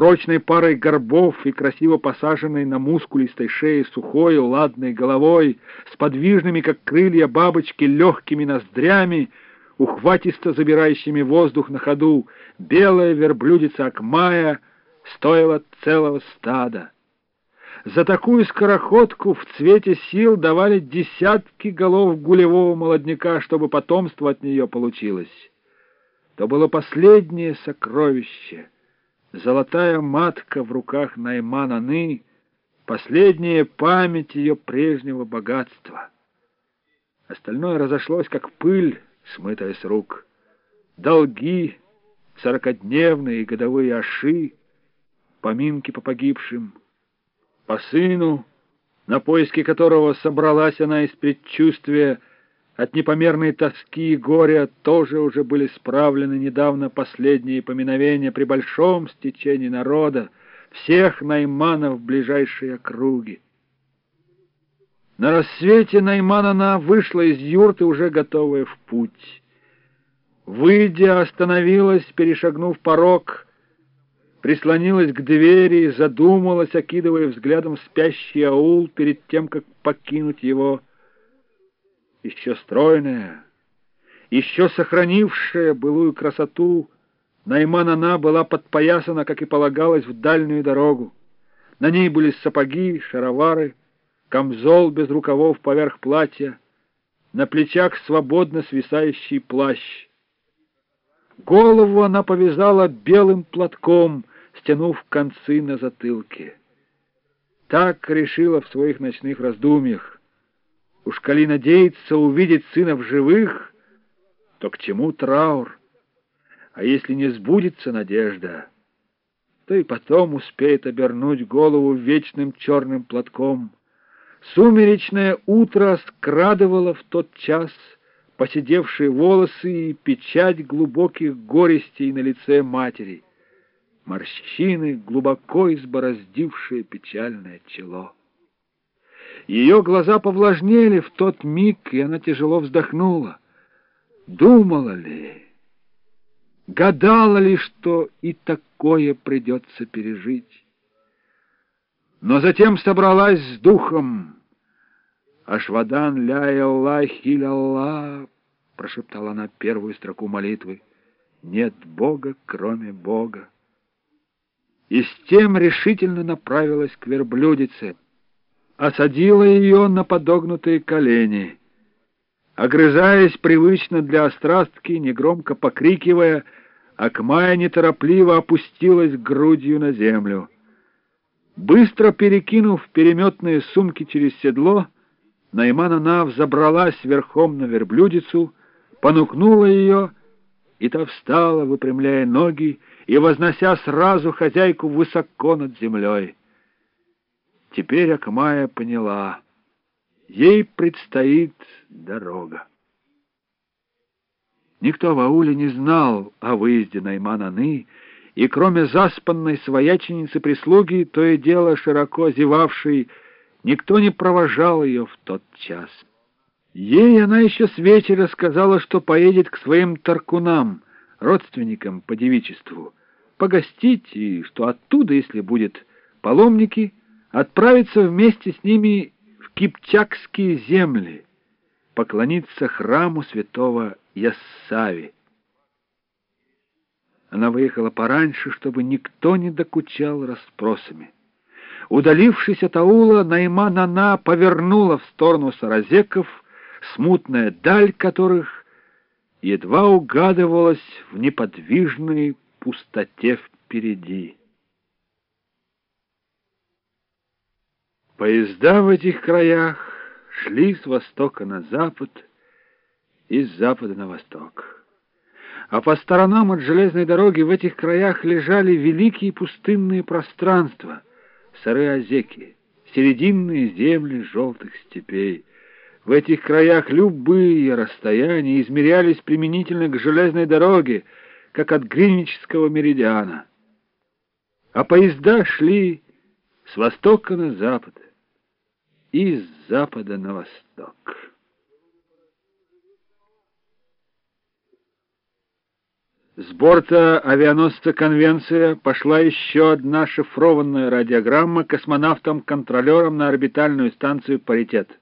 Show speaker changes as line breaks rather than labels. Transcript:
прочной парой горбов и красиво посаженной на мускулистой шее сухой, ладной головой, с подвижными, как крылья бабочки, легкими ноздрями, ухватисто забирающими воздух на ходу, белая верблюдица Акмая стоила целого стада. За такую скороходку в цвете сил давали десятки голов гулевого молодняка, чтобы потомство от нее получилось. То было последнее сокровище — Золотая матка в руках Найман-Аны — последняя память ее прежнего богатства. Остальное разошлось, как пыль, смытая с рук. Долги, сорокодневные и годовые аши, поминки по погибшим, по сыну, на поиски которого собралась она из предчувствия от непомерной тоски и горя тоже уже были справлены недавно последние поминовения при большом стечении народа, всех найманов ближайшей округи. На рассвете Найман она вышла из юрты, уже готовая в путь. Выйдя, остановилась, перешагнув порог, прислонилась к двери, задумалась, окидывая взглядом спящий аул перед тем, как покинуть его еще стройная, еще сохранившая былую красоту, Найман-она была подпоясана, как и полагалось, в дальнюю дорогу. На ней были сапоги, шаровары, камзол без рукавов поверх платья, на плечах свободно свисающий плащ. Голову она повязала белым платком, стянув концы на затылке. Так решила в своих ночных раздумьях. Уж коли надеется увидеть сына в живых, то к чему траур? А если не сбудется надежда, то и потом успеет обернуть голову вечным черным платком. Сумеречное утро скрадывало в тот час посидевшие волосы и печать глубоких горестей на лице матери, морщины, глубоко избороздившие печальное чело. Ее глаза повлажнели в тот миг, и она тяжело вздохнула. Думала ли, гадала ли, что и такое придется пережить? Но затем собралась с духом. «Ашвадан ля Аллах», — прошептала она первую строку молитвы. «Нет Бога, кроме Бога». И с тем решительно направилась к верблюдице — осадила ее на подогнутые колени. Огрызаясь привычно для острастки, негромко покрикивая, Акмая неторопливо опустилась грудью на землю. Быстро перекинув переметные сумки через седло, Найман она взобралась верхом на верблюдицу, понукнула ее, и та встала, выпрямляя ноги и вознося сразу хозяйку высоко над землей. Теперь Акмая поняла, ей предстоит дорога. Никто в ауле не знал о выезде Найман-Аны, и кроме заспанной свояченицы прислуги, то и дело широко зевавшей, никто не провожал ее в тот час. Ей она еще с вечера сказала, что поедет к своим таркунам, родственникам по девичеству, погостить, и что оттуда, если будет паломники, отправиться вместе с ними в Кипчакские земли, поклониться храму святого Яссави. Она выехала пораньше, чтобы никто не докучал расспросами. Удалившись от аула, Найман-Ана повернула в сторону саразеков, смутная даль которых едва угадывалась в неподвижной пустоте впереди. Поезда в этих краях шли с востока на запад и с запада на восток. А по сторонам от железной дороги в этих краях лежали великие пустынные пространства, сыры-озеки, серединные земли желтых степей. В этих краях любые расстояния измерялись применительно к железной дороге, как от Гринвичского меридиана. А поезда шли с востока на запад и с запада на восток. С борта авианосца «Конвенция» пошла еще одна шифрованная радиограмма космонавтам-контролерам на орбитальную станцию «Паритет».